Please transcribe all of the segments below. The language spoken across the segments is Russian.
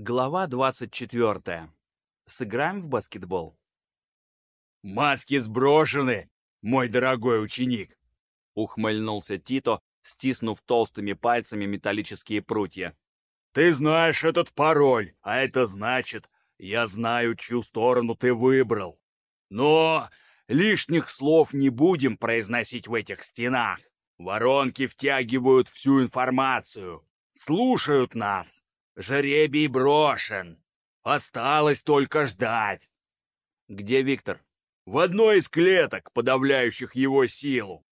Глава 24. Сыграем в баскетбол? «Маски сброшены, мой дорогой ученик!» Ухмыльнулся Тито, стиснув толстыми пальцами металлические прутья. «Ты знаешь этот пароль, а это значит, я знаю, чью сторону ты выбрал. Но лишних слов не будем произносить в этих стенах. Воронки втягивают всю информацию, слушают нас. Жеребий брошен. Осталось только ждать. Где Виктор? В одной из клеток, подавляющих его силу.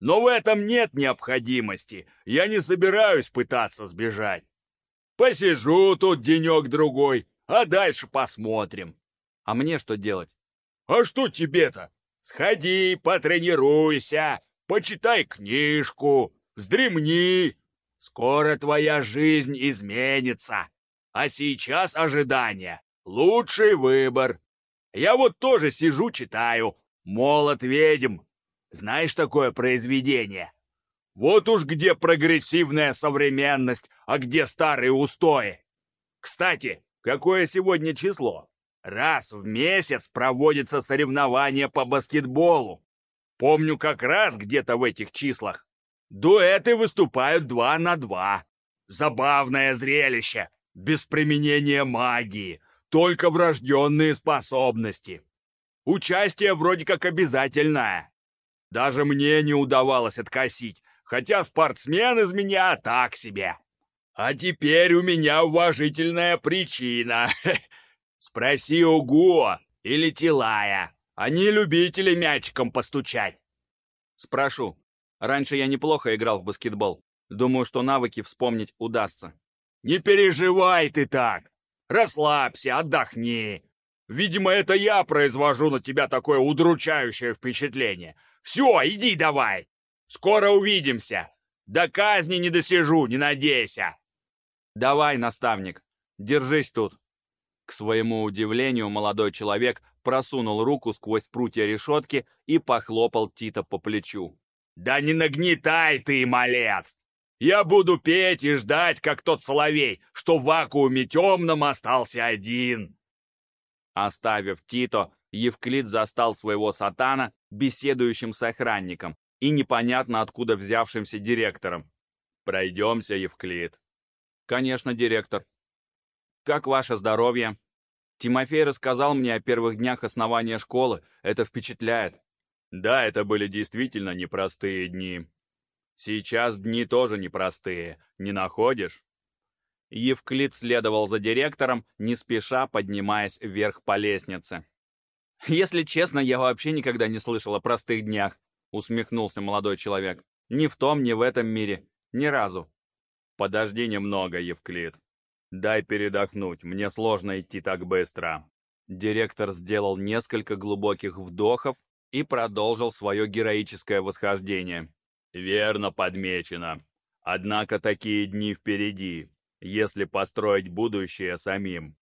Но в этом нет необходимости. Я не собираюсь пытаться сбежать. Посижу тут денек-другой, а дальше посмотрим. А мне что делать? А что тебе-то? Сходи, потренируйся, почитай книжку, вздремни, Скоро твоя жизнь изменится. А сейчас ожидание. Лучший выбор. Я вот тоже сижу, читаю. «Молот ведьм». Знаешь такое произведение? Вот уж где прогрессивная современность, а где старые устои. Кстати, какое сегодня число? Раз в месяц проводится соревнование по баскетболу. Помню как раз где-то в этих числах Дуэты выступают два на два. Забавное зрелище, без применения магии, только врожденные способности. Участие вроде как обязательное. Даже мне не удавалось откосить, хотя спортсмен из меня так себе. А теперь у меня уважительная причина. Спроси у Гуо или Тилая. Они любители мячиком постучать. Спрошу. Раньше я неплохо играл в баскетбол. Думаю, что навыки вспомнить удастся. Не переживай ты так. Расслабься, отдохни. Видимо, это я произвожу на тебя такое удручающее впечатление. Все, иди давай. Скоро увидимся. До казни не досижу, не надейся. Давай, наставник, держись тут. К своему удивлению, молодой человек просунул руку сквозь прутья решетки и похлопал Тита по плечу. «Да не нагнетай ты, малец! Я буду петь и ждать, как тот соловей, что в вакууме темном остался один!» Оставив Тито, Евклид застал своего сатана беседующим с охранником и непонятно откуда взявшимся директором. «Пройдемся, Евклид». «Конечно, директор». «Как ваше здоровье?» Тимофей рассказал мне о первых днях основания школы. Это впечатляет. Да, это были действительно непростые дни. Сейчас дни тоже непростые, не находишь? Евклид следовал за директором, не спеша поднимаясь вверх по лестнице. «Если честно, я вообще никогда не слышал о простых днях», — усмехнулся молодой человек. «Ни в том, ни в этом мире. Ни разу». «Подожди немного, Евклид. Дай передохнуть, мне сложно идти так быстро». Директор сделал несколько глубоких вдохов и продолжил свое героическое восхождение. «Верно подмечено. Однако такие дни впереди, если построить будущее самим».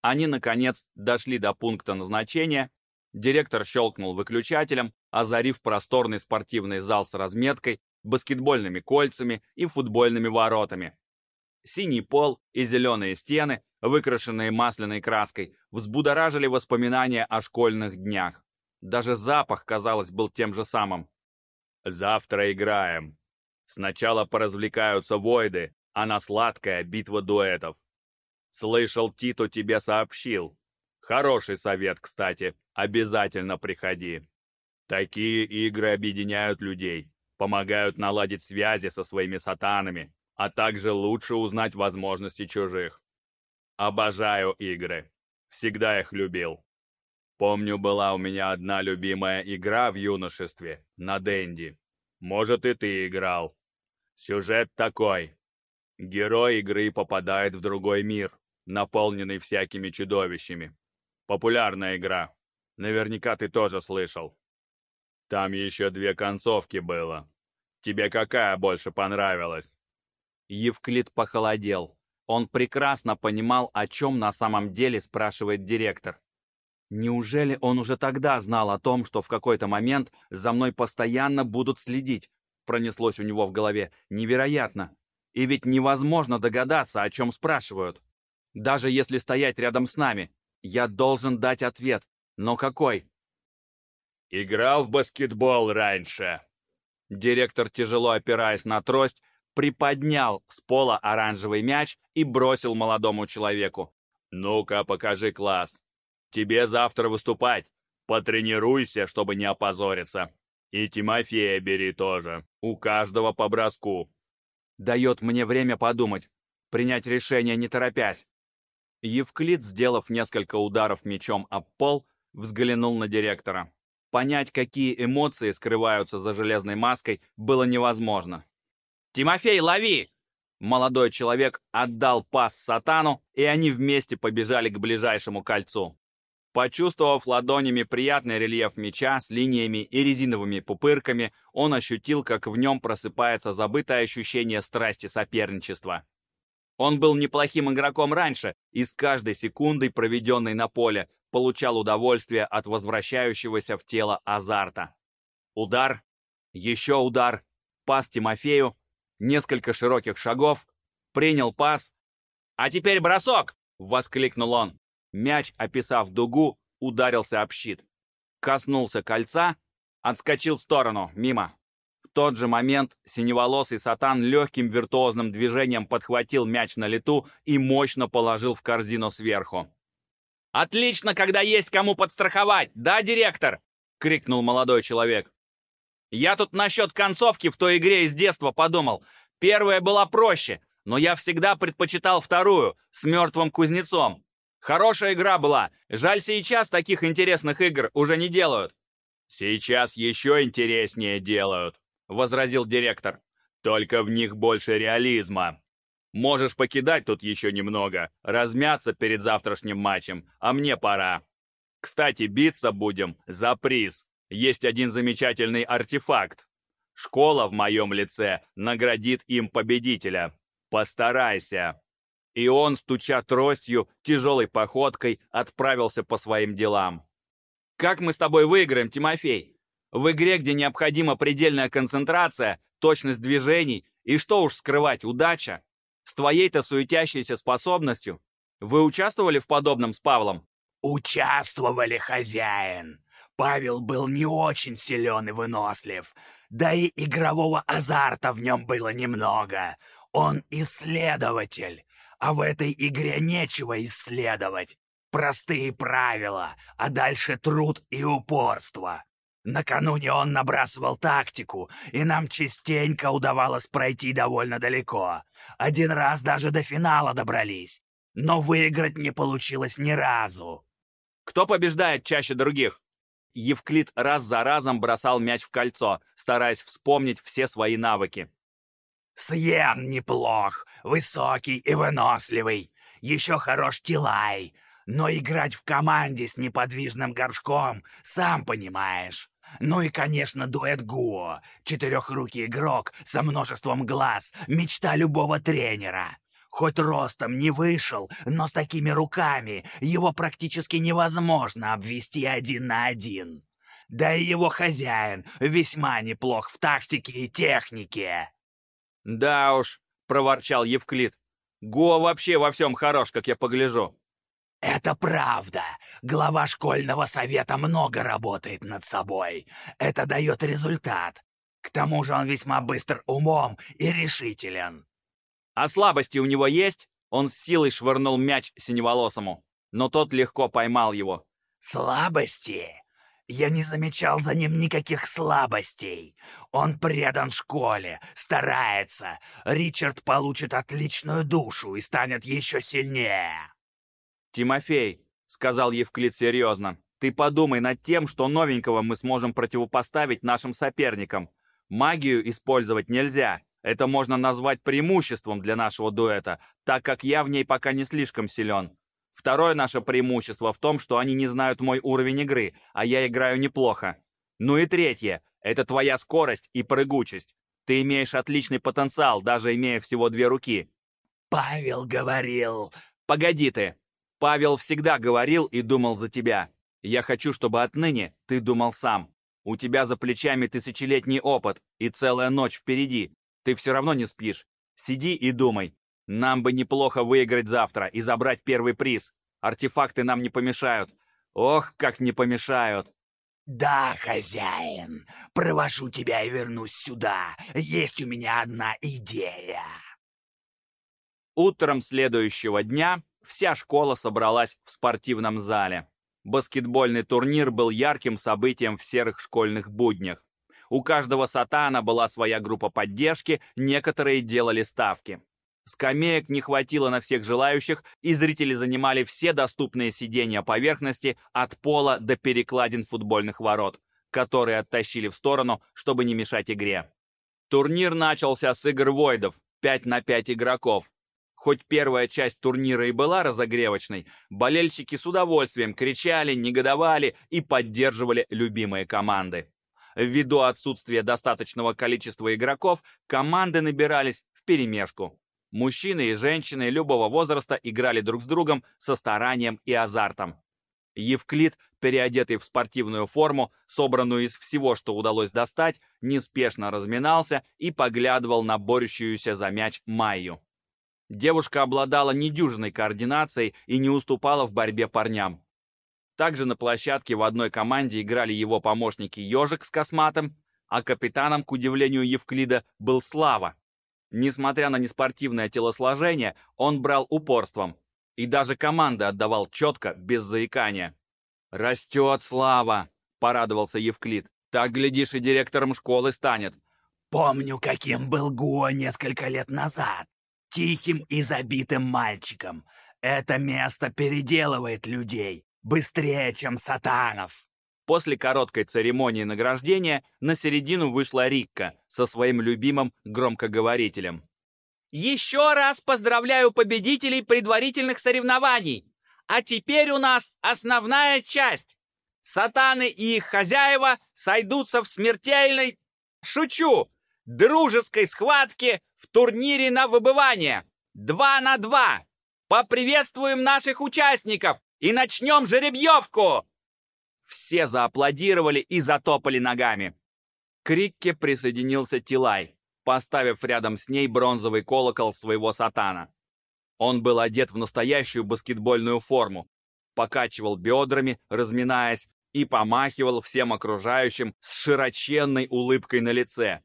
Они, наконец, дошли до пункта назначения. Директор щелкнул выключателем, озарив просторный спортивный зал с разметкой, баскетбольными кольцами и футбольными воротами. Синий пол и зеленые стены, выкрашенные масляной краской, взбудоражили воспоминания о школьных днях. Даже запах, казалось, был тем же самым. «Завтра играем. Сначала поразвлекаются войды, а на сладкая битва дуэтов. Слышал, Тито тебе сообщил. Хороший совет, кстати, обязательно приходи. Такие игры объединяют людей, помогают наладить связи со своими сатанами, а также лучше узнать возможности чужих. Обожаю игры. Всегда их любил. Помню, была у меня одна любимая игра в юношестве, на Дэнди. Может, и ты играл. Сюжет такой. Герой игры попадает в другой мир, наполненный всякими чудовищами. Популярная игра. Наверняка ты тоже слышал. Там еще две концовки было. Тебе какая больше понравилась?» Евклид похолодел. Он прекрасно понимал, о чем на самом деле спрашивает директор. Неужели он уже тогда знал о том, что в какой-то момент за мной постоянно будут следить? Пронеслось у него в голове. Невероятно. И ведь невозможно догадаться, о чем спрашивают. Даже если стоять рядом с нами, я должен дать ответ. Но какой? Играл в баскетбол раньше. Директор, тяжело опираясь на трость, приподнял с пола оранжевый мяч и бросил молодому человеку. «Ну-ка, покажи класс. Тебе завтра выступать. Потренируйся, чтобы не опозориться. И Тимофея бери тоже. У каждого по броску». Дает мне время подумать, принять решение не торопясь. Евклид, сделав несколько ударов мечом об пол, взглянул на директора. Понять, какие эмоции скрываются за железной маской, было невозможно. «Тимофей, лови!» Молодой человек отдал пас сатану, и они вместе побежали к ближайшему кольцу. Почувствовав ладонями приятный рельеф мяча с линиями и резиновыми пупырками, он ощутил, как в нем просыпается забытое ощущение страсти соперничества. Он был неплохим игроком раньше и с каждой секундой, проведенной на поле, получал удовольствие от возвращающегося в тело азарта. Удар, еще удар, пас Тимофею, несколько широких шагов, принял пас. «А теперь бросок!» — воскликнул он. Мяч, описав дугу, ударился об щит. Коснулся кольца, отскочил в сторону, мимо. В тот же момент синеволосый сатан легким виртуозным движением подхватил мяч на лету и мощно положил в корзину сверху. «Отлично, когда есть кому подстраховать, да, директор?» — крикнул молодой человек. Я тут насчет концовки в той игре из детства подумал. Первая была проще, но я всегда предпочитал вторую, с мертвым кузнецом. Хорошая игра была. Жаль, сейчас таких интересных игр уже не делают. Сейчас еще интереснее делают, возразил директор. Только в них больше реализма. Можешь покидать тут еще немного, размяться перед завтрашним матчем, а мне пора. Кстати, биться будем за приз есть один замечательный артефакт. Школа в моем лице наградит им победителя. Постарайся. И он, стуча тростью, тяжелой походкой, отправился по своим делам. Как мы с тобой выиграем, Тимофей? В игре, где необходима предельная концентрация, точность движений и, что уж скрывать, удача. С твоей-то суетящейся способностью. Вы участвовали в подобном с Павлом? Участвовали, хозяин. Павел был не очень силен и вынослив, да и игрового азарта в нем было немного. Он исследователь, а в этой игре нечего исследовать. Простые правила, а дальше труд и упорство. Накануне он набрасывал тактику, и нам частенько удавалось пройти довольно далеко. Один раз даже до финала добрались. Но выиграть не получилось ни разу. Кто побеждает чаще других? Евклид раз за разом бросал мяч в кольцо, стараясь вспомнить все свои навыки. «Сьен неплох, высокий и выносливый, еще хорош Тилай, но играть в команде с неподвижным горшком, сам понимаешь. Ну и, конечно, дуэт Гуо, четырехрукий игрок со множеством глаз, мечта любого тренера. Хоть ростом не вышел, но с такими руками его практически невозможно обвести один на один. Да и его хозяин весьма неплох в тактике и технике. «Да уж», — проворчал Евклид, — «Го вообще во всем хорош, как я погляжу». «Это правда. Глава школьного совета много работает над собой. Это дает результат. К тому же он весьма быстр умом и решителен. А слабости у него есть? Он с силой швырнул мяч синеволосому, но тот легко поймал его. Слабости? Я не замечал за ним никаких слабостей. Он предан школе, старается. Ричард получит отличную душу и станет еще сильнее. «Тимофей», — сказал Евклид серьезно, — «ты подумай над тем, что новенького мы сможем противопоставить нашим соперникам. Магию использовать нельзя, это можно назвать преимуществом для нашего дуэта, так как я в ней пока не слишком силен. Второе наше преимущество в том, что они не знают мой уровень игры, а я играю неплохо. Ну и третье — это твоя скорость и прыгучесть. Ты имеешь отличный потенциал, даже имея всего две руки. Павел говорил... Погоди ты. Павел всегда говорил и думал за тебя. Я хочу, чтобы отныне ты думал сам. У тебя за плечами тысячелетний опыт и целая ночь впереди. Ты все равно не спишь. Сиди и думай. Нам бы неплохо выиграть завтра и забрать первый приз. Артефакты нам не помешают. Ох, как не помешают!» «Да, хозяин, провожу тебя и вернусь сюда. Есть у меня одна идея». Утром следующего дня вся школа собралась в спортивном зале. Баскетбольный турнир был ярким событием в серых школьных буднях. У каждого сатана была своя группа поддержки, некоторые делали ставки. Скамеек не хватило на всех желающих, и зрители занимали все доступные сиденья поверхности от пола до перекладин футбольных ворот, которые оттащили в сторону, чтобы не мешать игре. Турнир начался с игр войдов, 5 на 5 игроков. Хоть первая часть турнира и была разогревочной, болельщики с удовольствием кричали, негодовали и поддерживали любимые команды. Ввиду отсутствия достаточного количества игроков, команды набирались вперемешку. Мужчины и женщины любого возраста играли друг с другом со старанием и азартом. Евклид, переодетый в спортивную форму, собранную из всего, что удалось достать, неспешно разминался и поглядывал на борющуюся за мяч Майю. Девушка обладала недюжиной координацией и не уступала в борьбе парням. Также на площадке в одной команде играли его помощники Ежик с Косматом, а капитаном, к удивлению Евклида, был Слава. Несмотря на неспортивное телосложение, он брал упорством. И даже команды отдавал четко, без заикания. «Растет слава!» — порадовался Евклид. «Так, глядишь, и директором школы станет». «Помню, каким был Гуа несколько лет назад. Тихим и забитым мальчиком. Это место переделывает людей. Быстрее, чем сатанов!» После короткой церемонии награждения на середину вышла Рикка со своим любимым громкоговорителем. «Еще раз поздравляю победителей предварительных соревнований! А теперь у нас основная часть! Сатаны и их хозяева сойдутся в смертельной... Шучу! Дружеской схватке в турнире на выбывание! Два на два! Поприветствуем наших участников и начнем жеребьевку!» Все зааплодировали и затопали ногами. К Рикке присоединился Тилай, поставив рядом с ней бронзовый колокол своего сатана. Он был одет в настоящую баскетбольную форму, покачивал бедрами, разминаясь, и помахивал всем окружающим с широченной улыбкой на лице.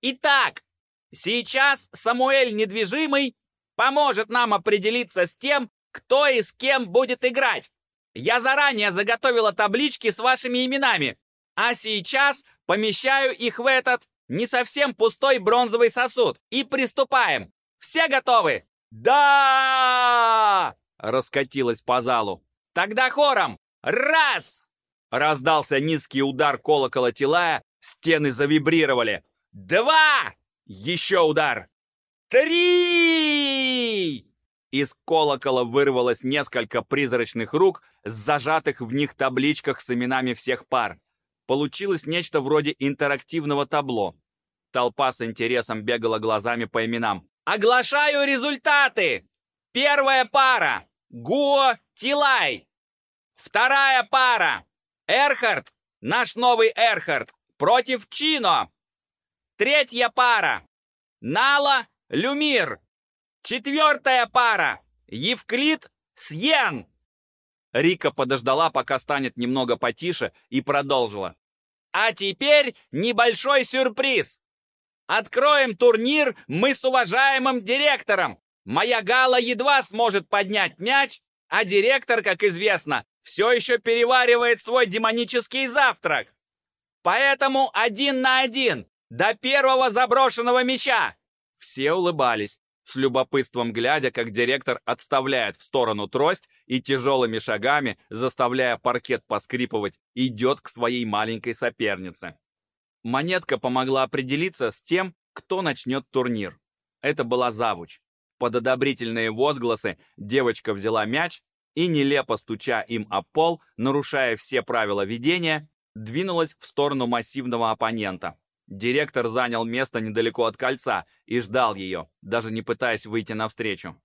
«Итак, сейчас Самуэль Недвижимый поможет нам определиться с тем, кто и с кем будет играть. Я заранее заготовила таблички с вашими именами, а сейчас помещаю их в этот не совсем пустой бронзовый сосуд и приступаем. Все готовы? Да! Раскатилось по залу. Тогда хором. Раз! Раздался низкий удар колокола Тилая, стены завибрировали. Два! Еще удар. Три! Из колокола вырвалось несколько призрачных рук с зажатых в них табличках с именами всех пар. Получилось нечто вроде интерактивного табло. Толпа с интересом бегала глазами по именам. «Оглашаю результаты! Первая пара — Гуо Тилай. Вторая пара — Эрхард, наш новый Эрхард, против Чино. Третья пара — Нала Люмир. Четвертая пара — Евклид Сьен. Рика подождала, пока станет немного потише, и продолжила. А теперь небольшой сюрприз. Откроем турнир мы с уважаемым директором. Моя Гала едва сможет поднять мяч, а директор, как известно, все еще переваривает свой демонический завтрак. Поэтому один на один, до первого заброшенного мяча. Все улыбались с любопытством глядя, как директор отставляет в сторону трость и тяжелыми шагами, заставляя паркет поскрипывать, идет к своей маленькой сопернице. Монетка помогла определиться с тем, кто начнет турнир. Это была завуч. Под одобрительные возгласы девочка взяла мяч и, нелепо стуча им об пол, нарушая все правила ведения, двинулась в сторону массивного оппонента. Директор занял место недалеко от кольца и ждал ее, даже не пытаясь выйти навстречу.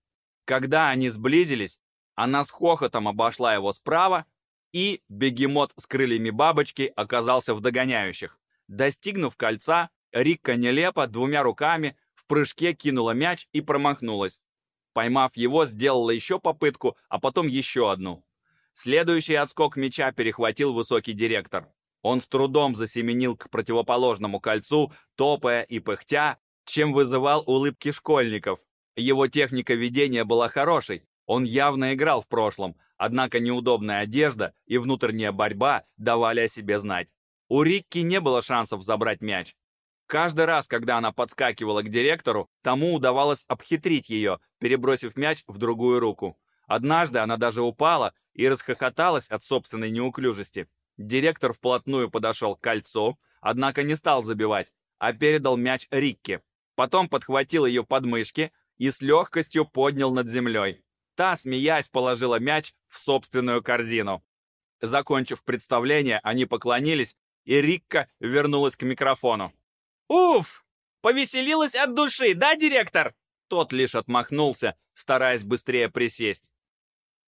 Когда они сблизились, она с хохотом обошла его справа, и бегемот с крыльями бабочки оказался в догоняющих. Достигнув кольца, Рикка нелепо двумя руками в прыжке кинула мяч и промахнулась. Поймав его, сделала еще попытку, а потом еще одну. Следующий отскок мяча перехватил высокий директор. Он с трудом засеменил к противоположному кольцу, топая и пыхтя, чем вызывал улыбки школьников. Его техника ведения была хорошей, он явно играл в прошлом, однако неудобная одежда и внутренняя борьба давали о себе знать. У Рикки не было шансов забрать мяч. Каждый раз, когда она подскакивала к директору, тому удавалось обхитрить ее, перебросив мяч в другую руку. Однажды она даже упала и расхохоталась от собственной неуклюжести. Директор вплотную подошел к кольцу, однако не стал забивать, а передал мяч Рикке. Потом подхватил ее подмышки и с легкостью поднял над землей. Та, смеясь, положила мяч в собственную корзину. Закончив представление, они поклонились, и Рикка вернулась к микрофону. «Уф! Повеселилась от души, да, директор?» Тот лишь отмахнулся, стараясь быстрее присесть.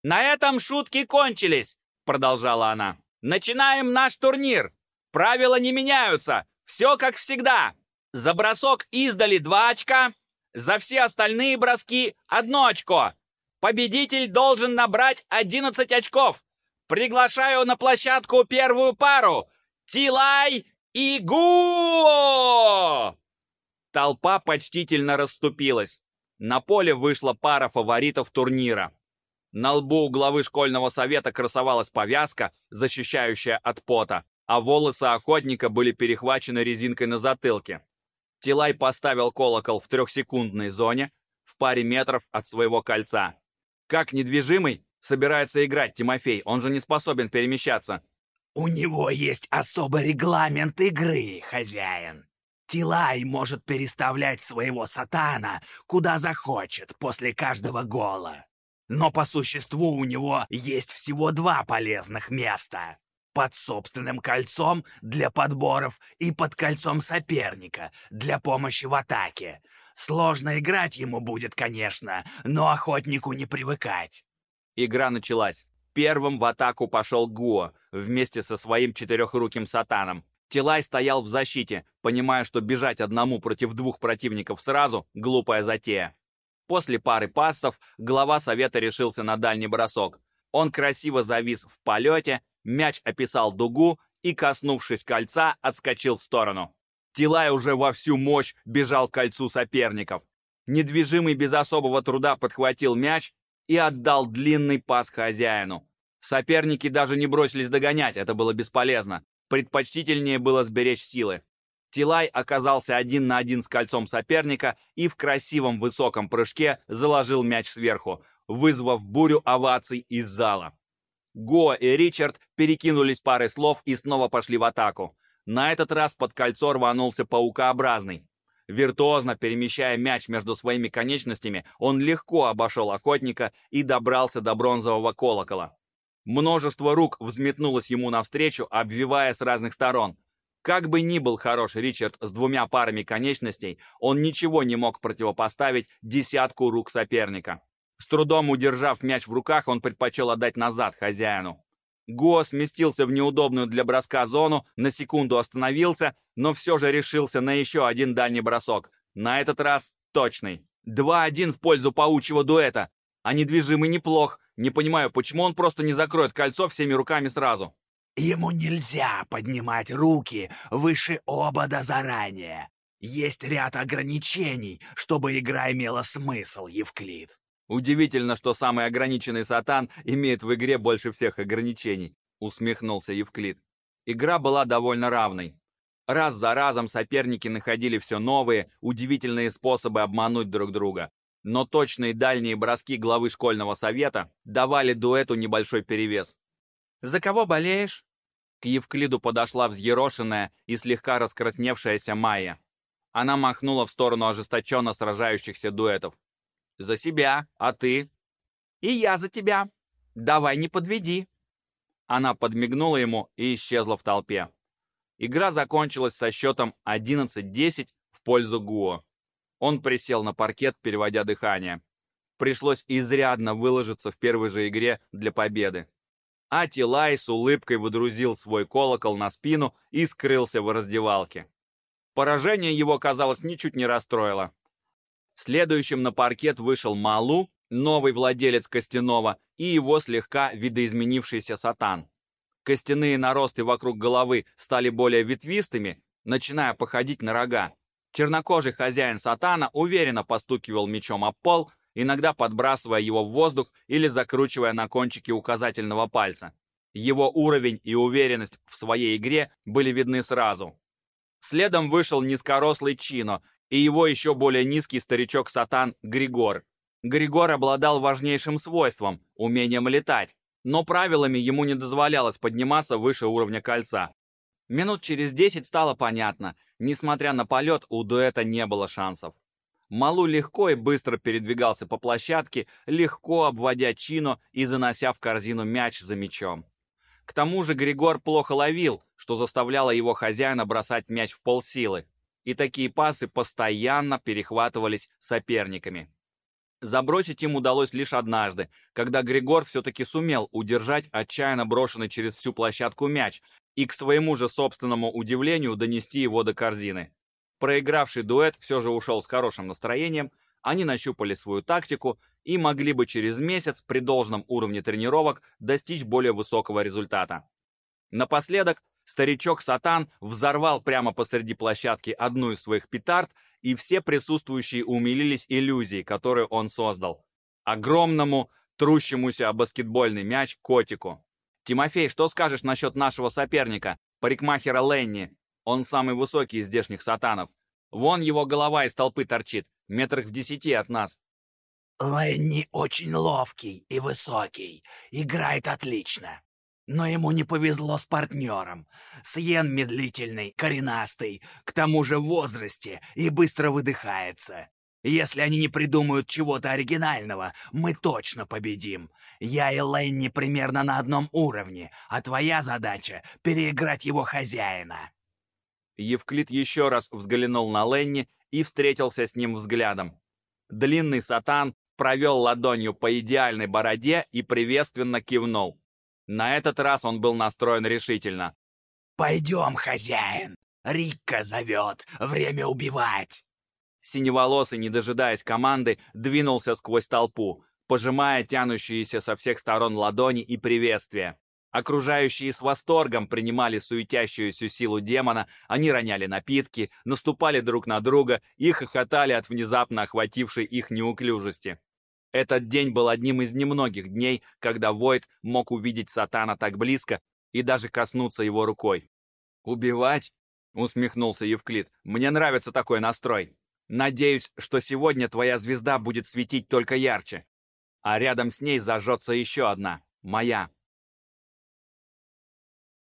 «На этом шутки кончились», — продолжала она. «Начинаем наш турнир. Правила не меняются. Все как всегда. За бросок издали два очка, за все остальные броски одно очко. Победитель должен набрать 11 очков. Приглашаю на площадку первую пару. Тилай и Гуо! Толпа почтительно расступилась. На поле вышла пара фаворитов турнира. На лбу у главы школьного совета красовалась повязка, защищающая от пота, а волосы охотника были перехвачены резинкой на затылке. Тилай поставил колокол в трехсекундной зоне, в паре метров от своего кольца. Как недвижимый собирается играть Тимофей? Он же не способен перемещаться. «У него есть особый регламент игры, хозяин. Тилай может переставлять своего сатана куда захочет после каждого гола. Но по существу у него есть всего два полезных места. Под собственным кольцом для подборов и под кольцом соперника для помощи в атаке. Сложно играть ему будет, конечно, но охотнику не привыкать. Игра началась. Первым в атаку пошел Гуо вместе со своим четырехруким сатаном. Тилай стоял в защите, понимая, что бежать одному против двух противников сразу – глупая затея. После пары пассов глава совета решился на дальний бросок. Он красиво завис в полете, мяч описал дугу и, коснувшись кольца, отскочил в сторону. Тилай уже во всю мощь бежал к кольцу соперников. Недвижимый без особого труда подхватил мяч и отдал длинный пас хозяину. Соперники даже не бросились догонять, это было бесполезно. Предпочтительнее было сберечь силы. Тилай оказался один на один с кольцом соперника и в красивом высоком прыжке заложил мяч сверху, вызвав бурю оваций из зала. Го и Ричард перекинулись парой слов и снова пошли в атаку. На этот раз под кольцо рванулся паукообразный. Виртуозно перемещая мяч между своими конечностями, он легко обошел охотника и добрался до бронзового колокола. Множество рук взметнулось ему навстречу, обвивая с разных сторон. Как бы ни был хорош Ричард с двумя парами конечностей, он ничего не мог противопоставить десятку рук соперника. С трудом удержав мяч в руках, он предпочел отдать назад хозяину. Го сместился в неудобную для броска зону, на секунду остановился, но все же решился на еще один дальний бросок. На этот раз точный. 2-1 в пользу паучьего дуэта. А недвижимый неплох. Не понимаю, почему он просто не закроет кольцо всеми руками сразу. Ему нельзя поднимать руки выше обода заранее. Есть ряд ограничений, чтобы игра имела смысл, Евклид. Удивительно, что самый ограниченный сатан имеет в игре больше всех ограничений, усмехнулся Евклид. Игра была довольно равной. Раз за разом соперники находили все новые, удивительные способы обмануть друг друга. Но точные дальние броски главы школьного совета давали дуэту небольшой перевес. «За кого болеешь?» К Евклиду подошла взъерошенная и слегка раскрасневшаяся Майя. Она махнула в сторону ожесточенно сражающихся дуэтов. «За себя, а ты?» «И я за тебя. Давай не подведи». Она подмигнула ему и исчезла в толпе. Игра закончилась со счетом 11-10 в пользу Гуо. Он присел на паркет, переводя дыхание. Пришлось изрядно выложиться в первой же игре для победы. Атилай с улыбкой выдрузил свой колокол на спину и скрылся в раздевалке. Поражение его, казалось, ничуть не расстроило. Следующим на паркет вышел Малу новый владелец Костянова и его слегка видоизменившийся сатан. Костяные наросты вокруг головы стали более ветвистыми, начиная походить на рога. Чернокожий хозяин сатана уверенно постукивал мечом об пол, иногда подбрасывая его в воздух или закручивая на кончике указательного пальца. Его уровень и уверенность в своей игре были видны сразу. Следом вышел низкорослый Чино и его еще более низкий старичок-сатан Григор. Григор обладал важнейшим свойством – умением летать, но правилами ему не дозволялось подниматься выше уровня кольца. Минут через десять стало понятно, несмотря на полет, у дуэта не было шансов. Малу легко и быстро передвигался по площадке, легко обводя Чино и занося в корзину мяч за мячом. К тому же Григор плохо ловил, что заставляло его хозяина бросать мяч в полсилы, и такие пасы постоянно перехватывались соперниками. Забросить им удалось лишь однажды, когда Григор все-таки сумел удержать отчаянно брошенный через всю площадку мяч, и к своему же собственному удивлению донести его до корзины. Проигравший дуэт все же ушел с хорошим настроением, они нащупали свою тактику и могли бы через месяц при должном уровне тренировок достичь более высокого результата. Напоследок, старичок Сатан взорвал прямо посреди площадки одну из своих петард, и все присутствующие умилились иллюзии, которую он создал. Огромному, трущемуся о баскетбольный мяч котику. «Тимофей, что скажешь насчет нашего соперника, парикмахера Ленни? Он самый высокий из здешних сатанов. Вон его голова из толпы торчит, метрах в десяти от нас». «Ленни очень ловкий и высокий, играет отлично. Но ему не повезло с партнером. Сьен медлительный, коренастый, к тому же в возрасте и быстро выдыхается. Если они не придумают чего-то оригинального, мы точно победим. Я и Ленни примерно на одном уровне, а твоя задача — переиграть его хозяина». Евклид еще раз взглянул на Ленни и встретился с ним взглядом. Длинный сатан провел ладонью по идеальной бороде и приветственно кивнул. На этот раз он был настроен решительно. «Пойдем, хозяин! Рикка зовет! Время убивать!» Синеволосый, не дожидаясь команды, двинулся сквозь толпу, пожимая тянущиеся со всех сторон ладони и приветствия. Окружающие с восторгом принимали суетящуюся силу демона, они роняли напитки, наступали друг на друга и хохотали от внезапно охватившей их неуклюжести. Этот день был одним из немногих дней, когда Войд мог увидеть Сатана так близко и даже коснуться его рукой. «Убивать?» — усмехнулся Евклид. «Мне нравится такой настрой. Надеюсь, что сегодня твоя звезда будет светить только ярче. А рядом с ней зажжется еще одна, моя.